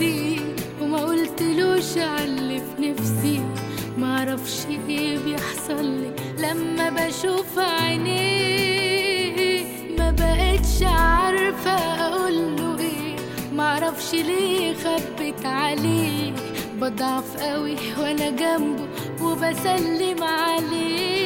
وحدي وما قلتلوش اللي في نفسي. معرفش إيه بيحصل لي لما بشوف عينيه ما بقتش عارفة اقوله إيه. معرفش ليه خبت عليه. بضعف قوي وأنا جنبه وبسلم عليه.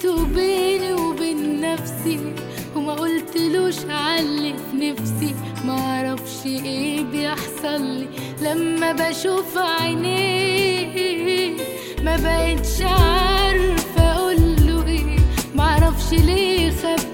حبيته بيني وبين نفسي وما قلتلوش علي في نفسي معرفش إيه بيحصل لي. لما بشوف عينيه ما بقتش عارفة أقوله إيه. معرفش ليه خبت